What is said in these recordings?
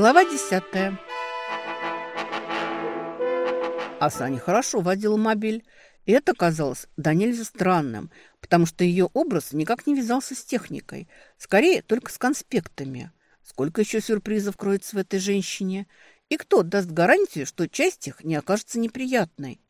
Глава десятая. А Саня хорошо водила мобиль. И это казалось да нельзя странным, потому что ее образ никак не вязался с техникой. Скорее, только с конспектами. Сколько еще сюрпризов кроется в этой женщине? И кто даст гарантию, что часть их не окажется неприятной?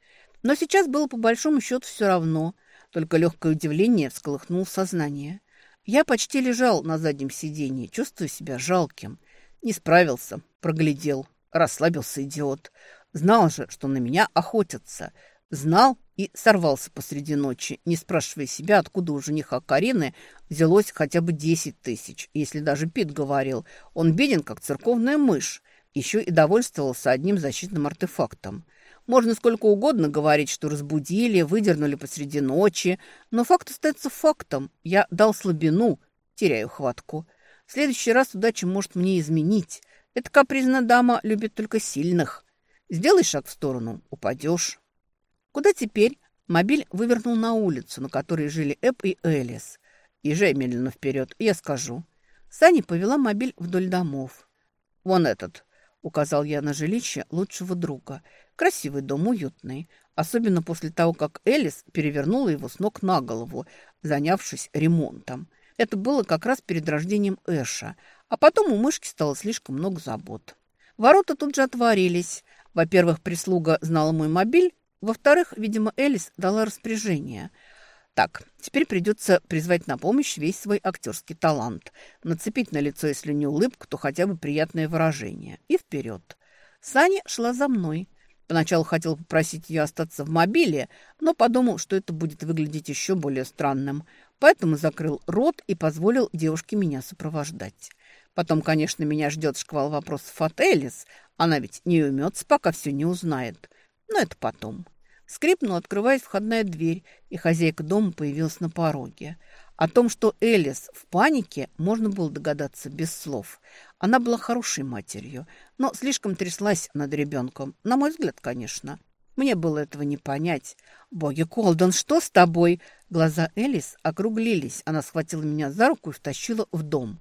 Но сейчас было по большому счету все равно. Только легкое удивление всколыхнуло сознание. Я почти лежал на заднем сиденье, чувствуя себя жалким. Не справился, проглядел, расслабился идиот. Знал же, что на меня охотятся. Знал и сорвался посреди ночи, не спрашивая себя, откуда у жениха Карины взялось хотя бы десять тысяч. Если даже Пит говорил, он беден, как церковная мышь. Еще и довольствовался одним защитным артефактом. Можно сколько угодно говорить, что разбудили, выдернули посреди ночи, но факт остается фактом. Я дал слабину, теряю хватку. В следующий раз удача может мне изменить. Эта капризная дама любит только сильных. Сделай шаг в сторону, упадешь. Куда теперь? Мобиль вывернул на улицу, на которой жили Эп и Элис. Езжай медленно вперед, я скажу. Саня повела мобиль вдоль домов. Вон этот, указал я на жилище лучшего друга. Красивый дом, уютный. Особенно после того, как Элис перевернула его с ног на голову, занявшись ремонтом. Это было как раз перед рождением Эша. А потом у мышки стало слишком много забот. Ворота тут же отворились. Во-первых, прислуга знала мой мобиль. Во-вторых, видимо, Элис дала распоряжение – так, теперь придется призвать на помощь весь свой актерский талант. Нацепить на лицо, если не улыбку, то хотя бы приятное выражение. И вперед. Саня шла за мной. Поначалу хотел попросить ее остаться в мобиле, но подумал, что это будет выглядеть еще более странным. Поэтому закрыл рот и позволил девушке меня сопровождать. Потом, конечно, меня ждет шквал вопросов от Элис. Она ведь не умется, пока все не узнает. Но это потом. Скрипнула, открываясь входная дверь, и хозяйка дома появилась на пороге. О том, что Элис в панике, можно было догадаться без слов. Она была хорошей матерью, но слишком тряслась над ребенком. На мой взгляд, конечно. Мне было этого не понять. «Боги, Колдон, что с тобой?» Глаза Элис округлились. Она схватила меня за руку и втащила в дом.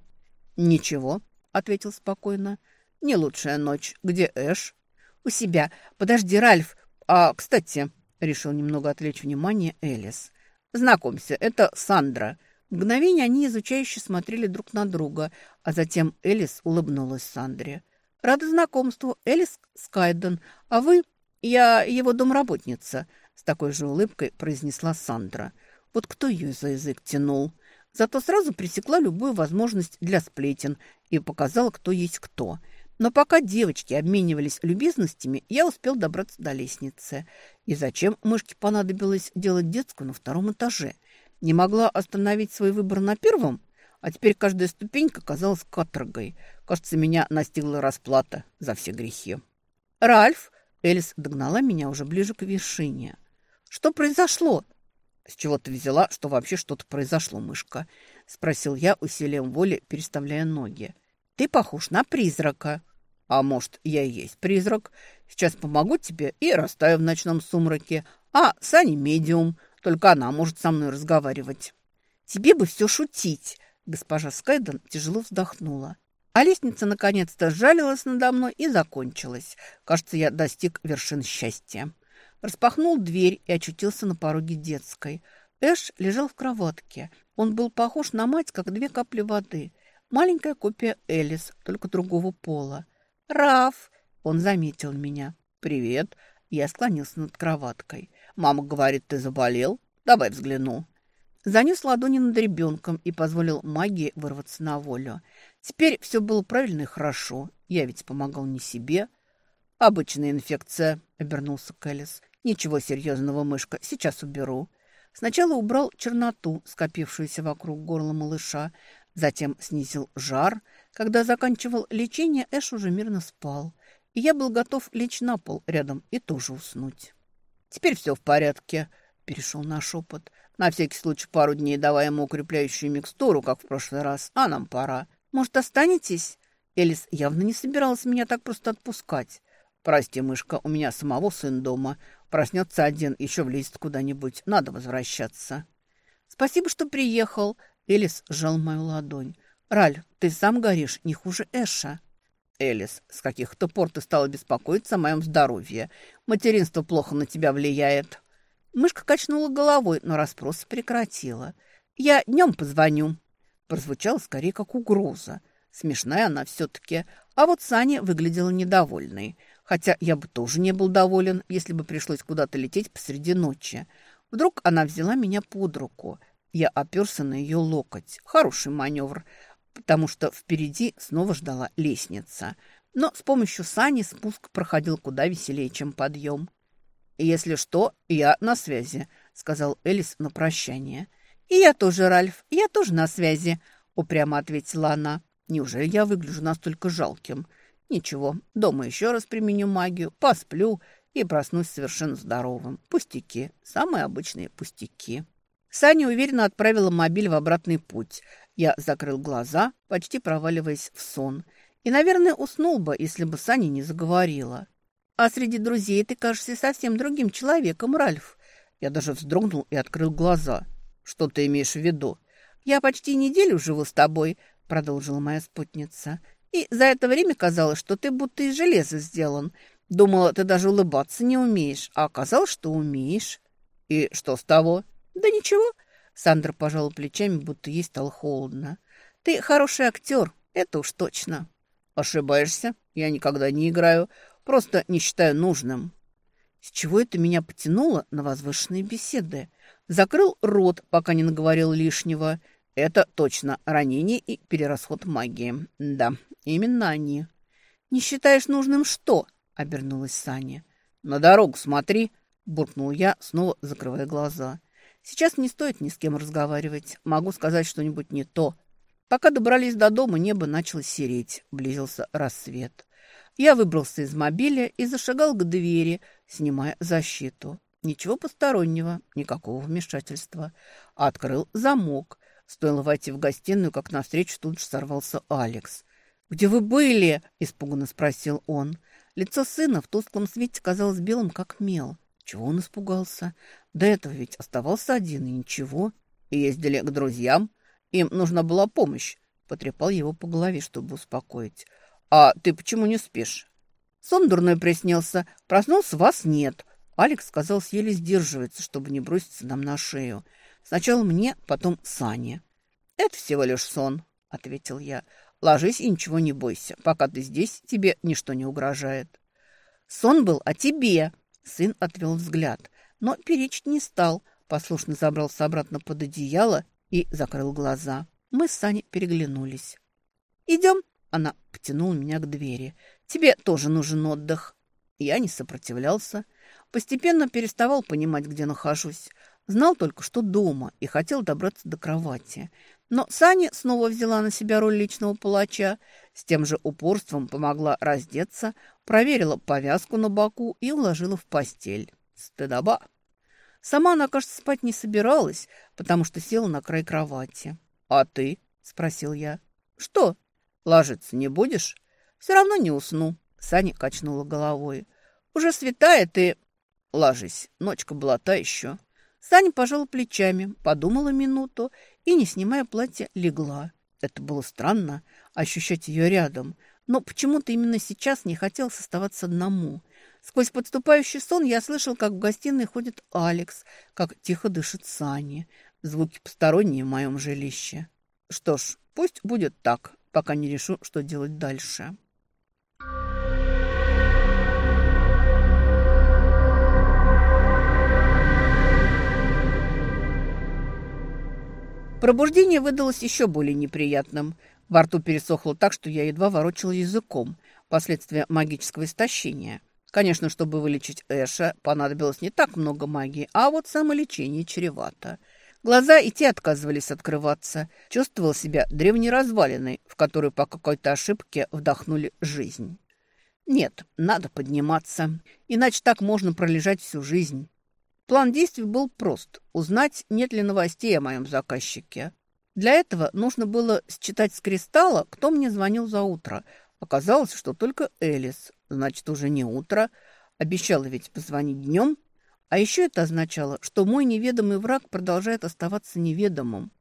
«Ничего», — ответил спокойно. «Не лучшая ночь. Где Эш?» «У себя. Подожди, Ральф. А, кстати...» Решил немного отвлечь внимание Элис. «Знакомься, это Сандра». Мгновение они изучающе смотрели друг на друга, а затем Элис улыбнулась Сандре. «Рада знакомству, Элис Скайден. А вы...» «Я его домработница», — с такой же улыбкой произнесла Сандра. Вот кто ее за язык тянул? Зато сразу пресекла любую возможность для сплетен и показала, кто есть кто. Но пока девочки обменивались любезностями, я успел добраться до лестницы. И зачем мышке понадобилось делать детскую на втором этаже? Не могла остановить свой выбор на первом? А теперь каждая ступенька казалась каторгой. Кажется, меня настигла расплата за все грехи. «Ральф!» Элис догнала меня уже ближе к вершине. «Что произошло?» «С чего ты взяла, что вообще что-то произошло, мышка?» Спросил я усилием воли, переставляя ноги. «Ты похож на призрака». А может, я и есть призрак? Сейчас помогу тебе и растаю в ночном сумраке. А Саня медиум, только она может со мной разговаривать. Тебе бы все шутить. Госпожа Скайден тяжело вздохнула. А лестница наконец-то сжалилась надо мной и закончилась. Кажется, я достиг вершин счастья. Распахнул дверь и очутился на пороге детской. Эш лежал в кроватке. Он был похож на мать, как две капли воды. Маленькая копия Элис, только другого пола. «Раф!» Он заметил меня. «Привет!» Я склонился над кроваткой. «Мама говорит, ты заболел? Давай взгляну». Занес ладони над ребенком и позволил магии вырваться на волю. Теперь все было правильно и хорошо. Я ведь помогал не себе. «Обычная инфекция», — обернулся Кэллис. «Ничего серьезного, мышка, сейчас уберу». Сначала убрал черноту, скопившуюся вокруг горла малыша, затем снизил жар — когда заканчивал лечение, Эш уже мирно спал, и я был готов лечь на пол рядом и тоже уснуть. «Теперь все в порядке», — перешел на шепот. «На всякий случай пару дней давай ему укрепляющую микстуру, как в прошлый раз, а нам пора. Может, останетесь?» Элис явно не собиралась меня так просто отпускать. «Прости, мышка, у меня самого сын дома. Проснется один, еще влезет куда-нибудь. Надо возвращаться». «Спасибо, что приехал», — Элис сжал мою ладонь. «Раль, ты сам горишь, не хуже Эша». Элис, с каких-то пор ты стала беспокоиться о моем здоровье. Материнство плохо на тебя влияет». Мышка качнула головой, но расспрос прекратила. «Я днем позвоню». Прозвучало скорее как угроза. Смешная она все-таки. А вот Саня выглядела недовольной. Хотя я бы тоже не был доволен, если бы пришлось куда-то лететь посреди ночи. Вдруг она взяла меня под руку. Я оперся на ее локоть. Хороший маневр, потому что впереди снова ждала лестница. Но с помощью Сани спуск проходил куда веселее, чем подъем. «Если что, я на связи», — сказал Элис на прощание. «И я тоже, Ральф, я тоже на связи», — упрямо ответила она. «Неужели я выгляжу настолько жалким?» «Ничего, дома еще раз применю магию, посплю и проснусь совершенно здоровым. Пустяки, самые обычные пустяки». Саня уверенно отправила мобиль в обратный путь. Я закрыл глаза, почти проваливаясь в сон. И, наверное, уснул бы, если бы Саня не заговорила. А среди друзей ты кажешься совсем другим человеком, Ральф. Я даже вздрогнул и открыл глаза. Что ты имеешь в виду? Я почти неделю живу с тобой, продолжила моя спутница. И за это время казалось, что ты будто из железа сделан. Думала, ты даже улыбаться не умеешь, а оказалось, что умеешь. И что с того? Да ничего. Сандра пожала плечами, будто ей стало холодно. Ты хороший актер, это уж точно. Ошибаешься. Я никогда не играю. Просто не считаю нужным. С чего это меня потянуло на возвышенные беседы? Закрыл рот, пока не наговорил лишнего. Это точно ранение и перерасход магии. Да, именно они. «Не считаешь нужным что?» — обернулась Саня. «На дорогу смотри», — буркнул я, снова закрывая глаза. «Сейчас не стоит ни с кем разговаривать. Могу сказать что-нибудь не то». Пока добрались до дома, небо начало сереть. Близился рассвет. Я выбрался из мобиля и зашагал к двери, снимая защиту. Ничего постороннего, никакого вмешательства. Открыл замок. Стоило войти в гостиную, как навстречу тут же сорвался Алекс. «Где вы были?» – испуганно спросил он. Лицо сына в тусклом свете казалось белым, как мел. Чего он испугался? До этого ведь оставался один, и ничего. Ездили к друзьям. Им нужна была помощь. Потрепал его по голове, чтобы успокоить. «А ты почему не спишь?» «Сон дурной приснился. Проснулся, вас нет». Алекс сказал, еле сдерживается, чтобы не броситься нам на шею. Сначала мне, потом Сане. «Это всего лишь сон», — ответил я. «Ложись и ничего не бойся. Пока ты здесь, тебе ничто не угрожает». «Сон был о тебе», — сын отвел взгляд, но перечить не стал, послушно забрался обратно под одеяло и закрыл глаза. Мы с Саней переглянулись. «Идем», она потянула меня к двери. «Тебе тоже нужен отдых». Я не сопротивлялся. Постепенно переставал понимать, где нахожусь. Знал только, что дома, и хотел добраться до кровати. Но Саня снова взяла на себя роль личного палача. С тем же упорством помогла раздеться, проверила повязку на боку и уложила в постель. Стыдоба. Сама она, кажется, спать не собиралась, потому что села на край кровати. «А ты?» – спросил я. «Что?» Ложиться не будешь? Все равно не усну. Саня качнула головой. Уже светает и... Ложись, ночка была та еще. Саня пожала плечами, подумала минуту и, не снимая платья, легла. Это было странно, ощущать ее рядом, но почему-то именно сейчас не хотелось оставаться одному. Сквозь подступающий сон я слышал, как в гостиной ходит Алекс, как тихо дышит Саня. Звуки посторонние в моем жилище. Что ж, пусть будет так пока не решу, что делать дальше. Пробуждение выдалось еще более неприятным. Во рту пересохло так, что я едва ворочал языком. Последствия магического истощения. Конечно, чтобы вылечить Эша, понадобилось не так много магии, а вот самолечение чревато – Глаза и те отказывались открываться. Чувствовал себя древней развалиной, в которую по какой-то ошибке вдохнули жизнь. Нет, надо подниматься, иначе так можно пролежать всю жизнь. План действий был прост – узнать, нет ли новостей о моем заказчике. Для этого нужно было считать с кристалла, кто мне звонил за утро. Оказалось, что только Элис. Значит, уже не утро. Обещала ведь позвонить днем – а еще это означало, что мой неведомый враг продолжает оставаться неведомым.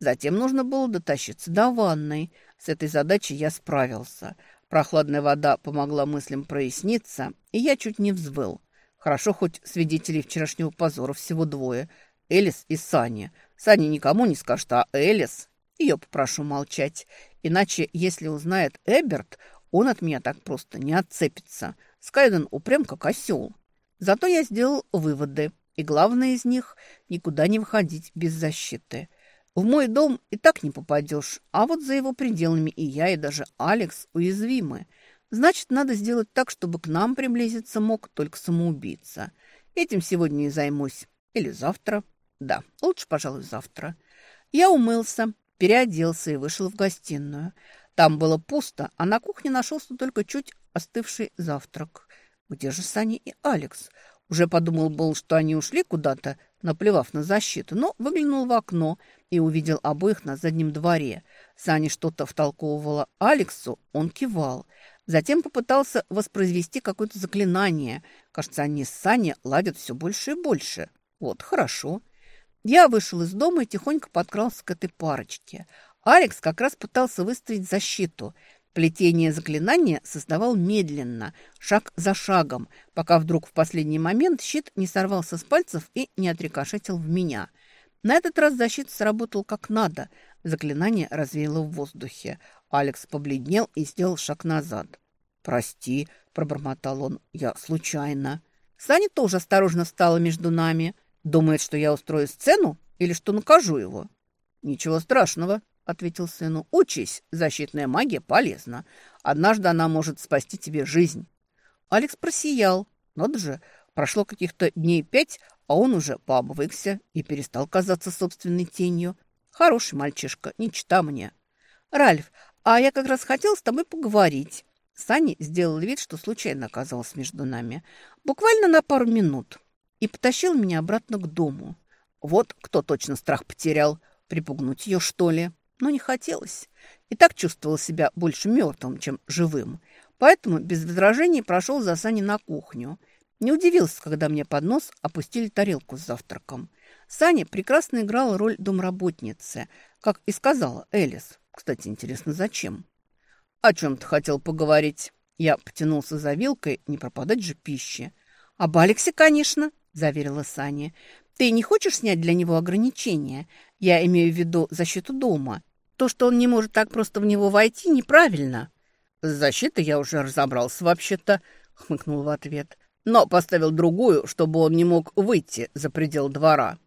Затем нужно было дотащиться до ванной. С этой задачей я справился. Прохладная вода помогла мыслям проясниться, и я чуть не взвыл. Хорошо, хоть свидетелей вчерашнего позора всего двое. Элис и Саня. Саня никому не скажет, а Элис... Ее попрошу молчать. Иначе, если узнает Эберт, он от меня так просто не отцепится. Скайден упрям, как осел. Зато я сделал выводы. И главное из них – никуда не выходить без защиты. В мой дом и так не попадешь, а вот за его пределами и я, и даже Алекс уязвимы. Значит, надо сделать так, чтобы к нам приблизиться мог только самоубийца. Этим сегодня и займусь. Или завтра. Да, лучше, пожалуй, завтра. Я умылся, переоделся и вышел в гостиную. Там было пусто, а на кухне нашелся только чуть остывший завтрак. Где же Саня и Алекс? Уже подумал был, что они ушли куда-то, наплевав на защиту, но выглянул в окно и увидел обоих на заднем дворе. Саня что-то втолковывала Алексу, он кивал. Затем попытался воспроизвести какое-то заклинание. Кажется, они с Саней ладят все больше и больше. Вот, хорошо. Я вышел из дома и тихонько подкрался к этой парочке. Алекс как раз пытался выставить защиту. Плетение заклинания создавал медленно, шаг за шагом, пока вдруг в последний момент щит не сорвался с пальцев и не отрикошетил в меня. На этот раз защита сработал как надо. Заклинание развеяло в воздухе. Алекс побледнел и сделал шаг назад. «Прости», – пробормотал он, – «я случайно». Саня тоже осторожно встала между нами. Думает, что я устрою сцену или что накажу его. «Ничего страшного», — ответил сыну. «Учись, защитная магия полезна. Однажды она может спасти тебе жизнь». Алекс просиял. Надо же, прошло каких-то дней пять, а он уже пообвыкся и перестал казаться собственной тенью. Хороший мальчишка, не чита мне. «Ральф, а я как раз хотел с тобой поговорить». Сани сделал вид, что случайно оказался между нами. Буквально на пару минут. И потащил меня обратно к дому. Вот кто точно страх потерял. Припугнуть ее, что ли? но не хотелось. И так чувствовал себя больше мертвым, чем живым. Поэтому без возражений прошел за Саней на кухню. Не удивился, когда мне под нос опустили тарелку с завтраком. Саня прекрасно играла роль домработницы, как и сказала Элис. Кстати, интересно, зачем? «О чем ты хотел поговорить?» Я потянулся за вилкой, не пропадать же пищи. «Об Алексе, конечно», – заверила Саня. «Ты не хочешь снять для него ограничения? Я имею в виду защиту дома. То, что он не может так просто в него войти, неправильно. С защитой я уже разобрался вообще-то, хмыкнул в ответ. Но поставил другую, чтобы он не мог выйти за предел двора.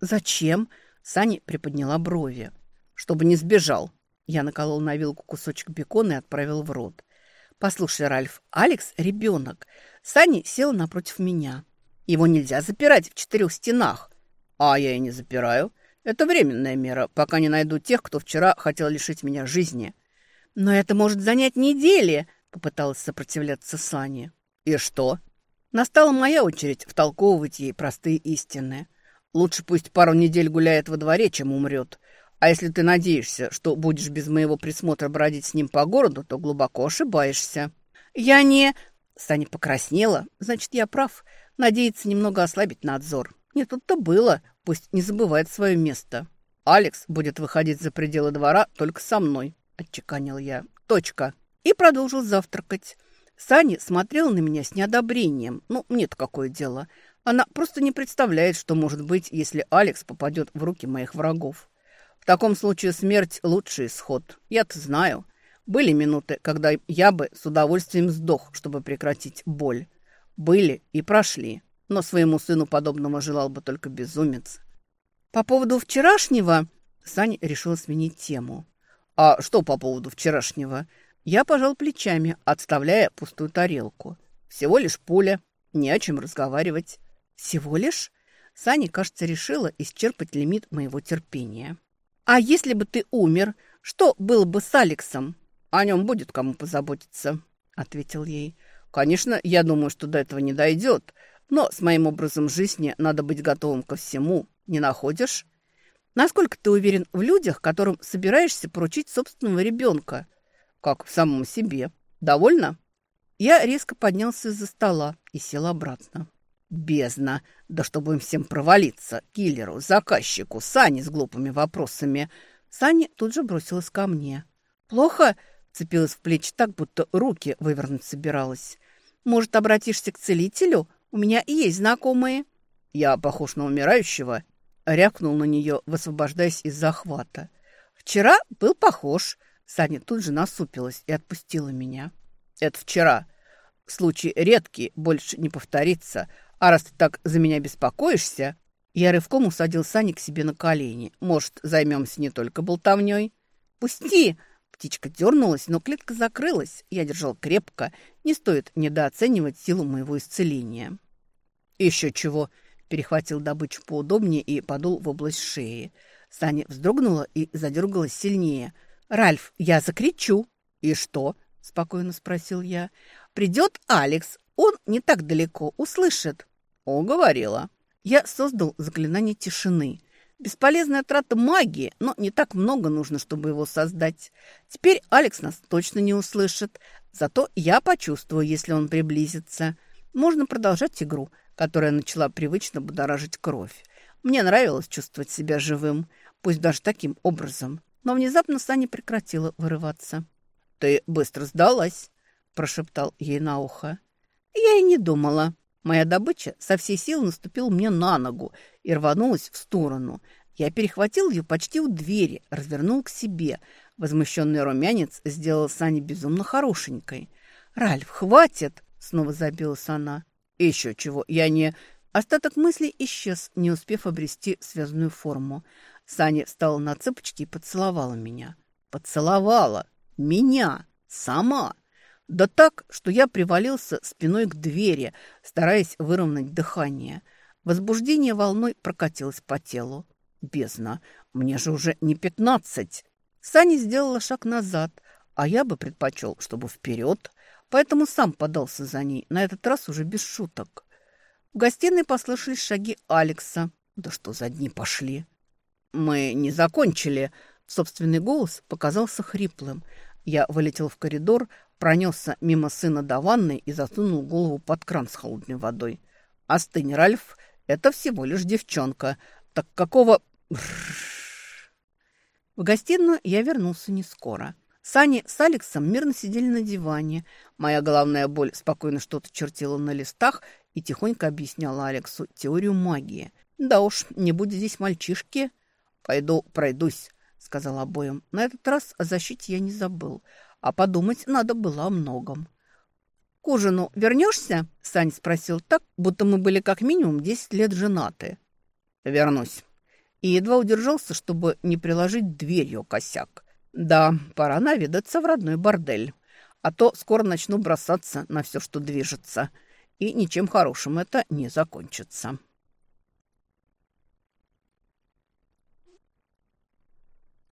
Зачем? Сани приподняла брови. Чтобы не сбежал. Я наколол на вилку кусочек бекона и отправил в рот. «Послушай, Ральф, Алекс – ребенок. Сани сел напротив меня. Его нельзя запирать в четырех стенах». «А я и не запираю. Это временная мера, пока не найду тех, кто вчера хотел лишить меня жизни. Но это может занять недели, попыталась сопротивляться Сани. И что? Настала моя очередь втолковывать ей простые истины. Лучше пусть пару недель гуляет во дворе, чем умрет. А если ты надеешься, что будешь без моего присмотра бродить с ним по городу, то глубоко ошибаешься. Я не... Саня покраснела. Значит, я прав. Надеется немного ослабить надзор. Не тут-то было. Пусть не забывает свое место. Алекс будет выходить за пределы двора только со мной, отчеканил я. Точка. И продолжил завтракать. Сани смотрел на меня с неодобрением. Ну, мне-то какое дело. Она просто не представляет, что может быть, если Алекс попадет в руки моих врагов. Таком случае смерть – лучший исход. Я-то знаю. Были минуты, когда я бы с удовольствием сдох, чтобы прекратить боль. Были и прошли но своему сыну подобного желал бы только безумец. По поводу вчерашнего Саня решил сменить тему. А что по поводу вчерашнего? Я пожал плечами, отставляя пустую тарелку. Всего лишь пуля, не о чем разговаривать. Всего лишь? Саня, кажется, решила исчерпать лимит моего терпения. А если бы ты умер, что было бы с Алексом? О нем будет кому позаботиться, ответил ей. Конечно, я думаю, что до этого не дойдет, но с моим образом жизни надо быть готовым ко всему. Не находишь? Насколько ты уверен в людях, которым собираешься поручить собственного ребенка? Как в самом себе. Довольно? Я резко поднялся из-за стола и сел обратно. Бездна! Да чтобы им всем провалиться! Киллеру, заказчику, Сане с глупыми вопросами. Саня тут же бросилась ко мне. «Плохо?» Цепилась в плечи так, будто руки вывернуть собиралась. «Может, обратишься к целителю? У меня есть знакомые». «Я похож на умирающего?» Рякнул на нее, высвобождаясь из захвата. «Вчера был похож». Саня тут же насупилась и отпустила меня. «Это вчера. Случай редкий, больше не повторится. А раз ты так за меня беспокоишься...» Я рывком усадил Сани к себе на колени. «Может, займемся не только болтовней?» «Пусти!» Птичка дернулась, но клетка закрылась. Я держал крепко. Не стоит недооценивать силу моего исцеления. «Еще чего!» Перехватил добычу поудобнее и подул в область шеи. Саня вздрогнула и задергалась сильнее. «Ральф, я закричу!» «И что?» – спокойно спросил я. «Придет Алекс. Он не так далеко. Услышит». «О, говорила». Я создал заклинание тишины. Бесполезная трата магии, но не так много нужно, чтобы его создать. Теперь Алекс нас точно не услышит. Зато я почувствую, если он приблизится. Можно продолжать игру, которая начала привычно будоражить кровь. Мне нравилось чувствовать себя живым, пусть даже таким образом. Но внезапно Саня прекратила вырываться. «Ты быстро сдалась», – прошептал ей на ухо. Я и не думала. Моя добыча со всей силы наступила мне на ногу и рванулась в сторону. Я перехватил ее почти у двери, развернул к себе. Возмущенный румянец сделал Сане безумно хорошенькой. «Ральф, хватит!» — снова забилась она. «Еще чего, я не...» Остаток мыслей исчез, не успев обрести связанную форму. Саня встала на цыпочки и поцеловала меня. Поцеловала! Меня! Сама! Да так, что я привалился спиной к двери, стараясь выровнять дыхание. Возбуждение волной прокатилось по телу. Бездна, мне же уже не пятнадцать. Саня сделала шаг назад, а я бы предпочел, чтобы вперед, поэтому сам подался за ней, на этот раз уже без шуток. В гостиной послышались шаги Алекса. Да что за дни пошли? Мы не закончили. Собственный голос показался хриплым. Я вылетел в коридор, пронесся мимо сына до ванны и засунул голову под кран с холодной водой. «Остынь, Ральф, это всего лишь девчонка. Так какого...» В гостиную я вернулся не скоро. Сани с Алексом мирно сидели на диване. Моя головная боль спокойно что-то чертила на листах и тихонько объясняла Алексу теорию магии. «Да уж, не будет здесь мальчишки». «Пойду пройдусь», — сказал обоим. На этот раз о защите я не забыл а подумать надо было о многом. «К ужину вернешься?» – Сань спросил так, будто мы были как минимум десять лет женаты. «Вернусь». И едва удержался, чтобы не приложить дверью косяк. «Да, пора наведаться в родной бордель, а то скоро начну бросаться на все, что движется, и ничем хорошим это не закончится».